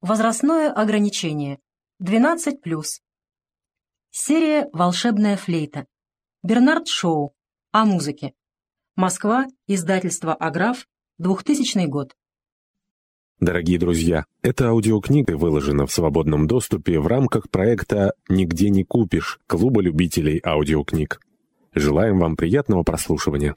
Возрастное ограничение. 12+. Серия «Волшебная флейта». Бернард Шоу. О музыке. Москва. Издательство «Аграф». 2000 год. Дорогие друзья, эта аудиокнига выложена в свободном доступе в рамках проекта «Нигде не купишь» Клуба любителей аудиокниг. Желаем вам приятного прослушивания.